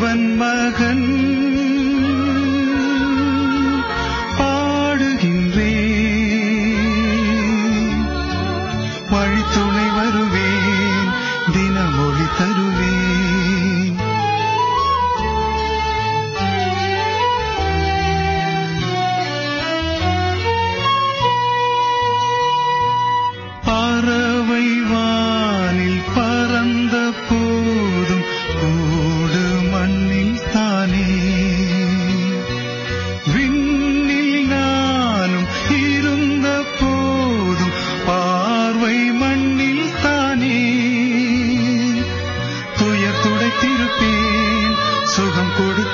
தேவன் மகன் சுகம் கொடு